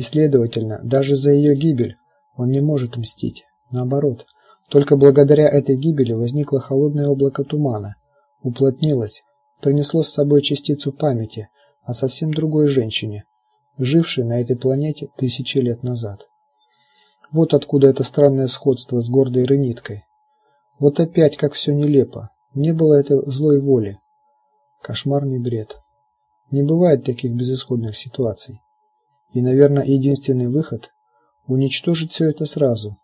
И, следовательно, даже за ее гибель он не может мстить. Наоборот, только благодаря этой гибели возникло холодное облако тумана, уплотнилось, принесло с собой частицу памяти о совсем другой женщине, жившей на этой планете тысячи лет назад. Вот откуда это странное сходство с гордой рыниткой. Вот опять как все нелепо. Не было это злой воли. Кошмарный бред. Не бывает таких безысходных ситуаций. И, наверное, единственный выход уничтожить все это сразу.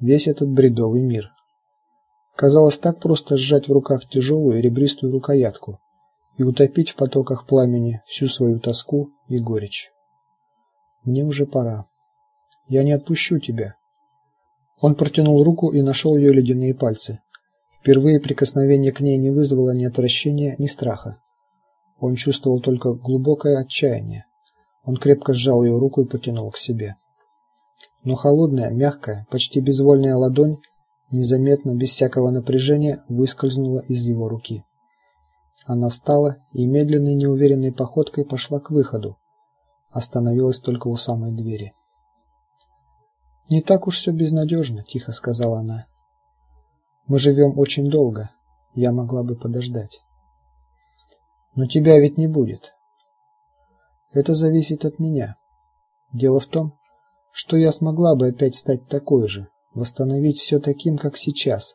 Весь этот бредовый мир. Казалось так просто сжать в руках тяжелую ребристую рукоятку и утопить в потоках пламени всю свою тоску и горечь. Мне уже пора. Я не отпущу тебя. Он протянул руку и нашел ее ледяные пальцы. Впервые прикосновение к ней не вызвало ни отвращения, ни страха. Он чувствовал только глубокое отчаяние. Он крепко сжал ее руку и потянул к себе. Но холодная, мягкая, почти безвольная ладонь незаметно, без всякого напряжения, выскользнула из его руки. Она встала и медленной, неуверенной походкой пошла к выходу. Остановилась только у самой двери. Не так уж все безнадежно», — тихо сказала она. Мы живем очень долго. Я могла бы подождать. Но тебя ведь не будет. Это зависит от меня. Дело в том, что я смогла бы опять стать такой же, восстановить все таким, как сейчас.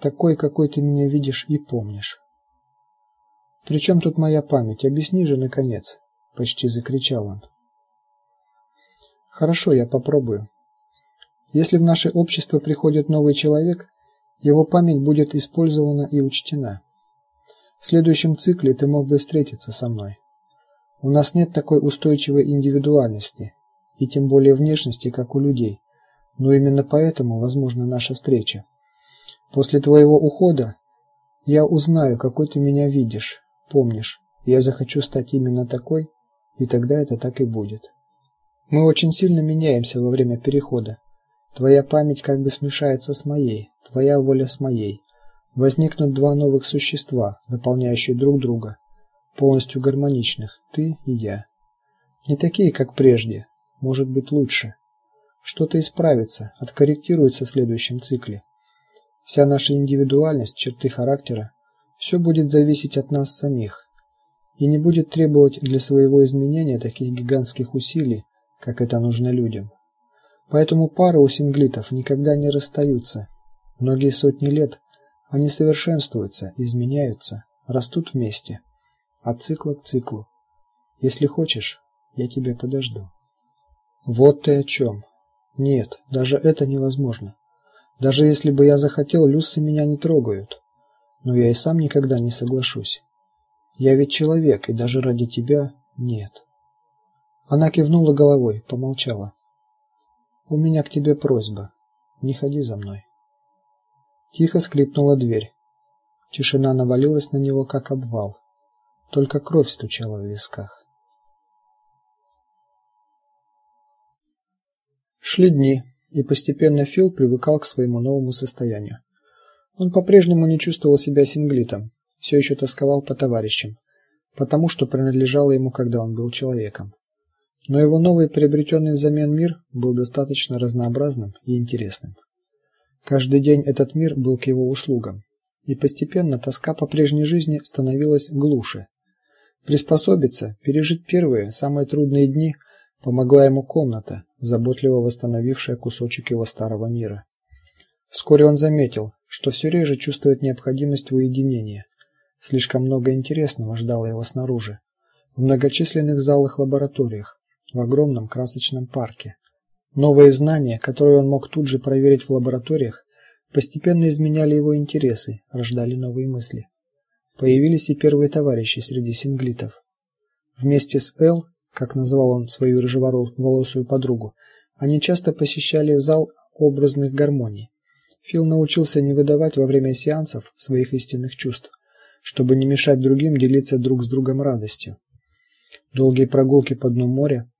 Такой, какой ты меня видишь и помнишь. Причем тут моя память? Объясни же наконец, почти закричал он. Хорошо, я попробую. Если в наше общество приходит новый человек, его память будет использована и учтена. В следующем цикле ты мог бы встретиться со мной. У нас нет такой устойчивой индивидуальности, и тем более внешности, как у людей. Но именно поэтому возможна наша встреча. После твоего ухода я узнаю, какой ты меня видишь, помнишь. Я захочу стать именно такой, и тогда это так и будет. Мы очень сильно меняемся во время перехода. Твоя память как бы смешается с моей, твоя воля с моей. Возникнут два новых существа, дополняющие друг друга, полностью гармоничных, ты и я. Не такие, как прежде, может быть, лучше. Что-то исправится, откорректируется в следующем цикле. Вся наша индивидуальность, черты характера все будет зависеть от нас самих и не будет требовать для своего изменения таких гигантских усилий, как это нужно людям. Поэтому пары у синглитов никогда не расстаются. Многие сотни лет они совершенствуются, изменяются, растут вместе, от цикла к циклу. Если хочешь, я тебя подожду. Вот ты о чем. Нет, даже это невозможно. Даже если бы я захотел, люсы меня не трогают. Но я и сам никогда не соглашусь. Я ведь человек, и даже ради тебя нет. Она кивнула головой, помолчала. У меня к тебе просьба. Не ходи за мной. Тихо скрипнула дверь. Тишина навалилась на него как обвал. Только кровь стучала в висках. Шли дни, и постепенно Фил привыкал к своему новому состоянию. Он по-прежнему не чувствовал себя синглитом, все еще тосковал по товарищам, потому что принадлежало ему, когда он был человеком но его новый приобретенный взамен мир был достаточно разнообразным и интересным. Каждый день этот мир был к его услугам, и постепенно тоска по прежней жизни становилась глуше. Приспособиться, пережить первые, самые трудные дни помогла ему комната, заботливо восстановившая кусочек его старого мира. Вскоре он заметил, что все реже чувствует необходимость в уединении. Слишком много интересного ждало его снаружи, в многочисленных залах-лабораториях, в огромном красочном парке. Новые знания, которые он мог тут же проверить в лабораториях, постепенно изменяли его интересы, рождали новые мысли. Появились и первые товарищи среди синглитов. Вместе с Эл, как назвал он свою рыжеволосую подругу, они часто посещали зал образных гармоний. Фил научился не выдавать во время сеансов своих истинных чувств, чтобы не мешать другим делиться друг с другом радостью. Долгие прогулки по дну моря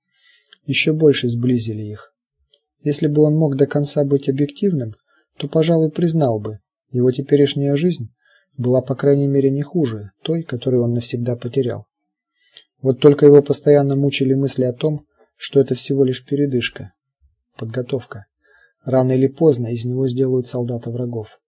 еще больше сблизили их. Если бы он мог до конца быть объективным, то, пожалуй, признал бы, его теперешняя жизнь была по крайней мере не хуже той, которую он навсегда потерял. Вот только его постоянно мучили мысли о том, что это всего лишь передышка, подготовка. Рано или поздно из него сделают солдата врагов.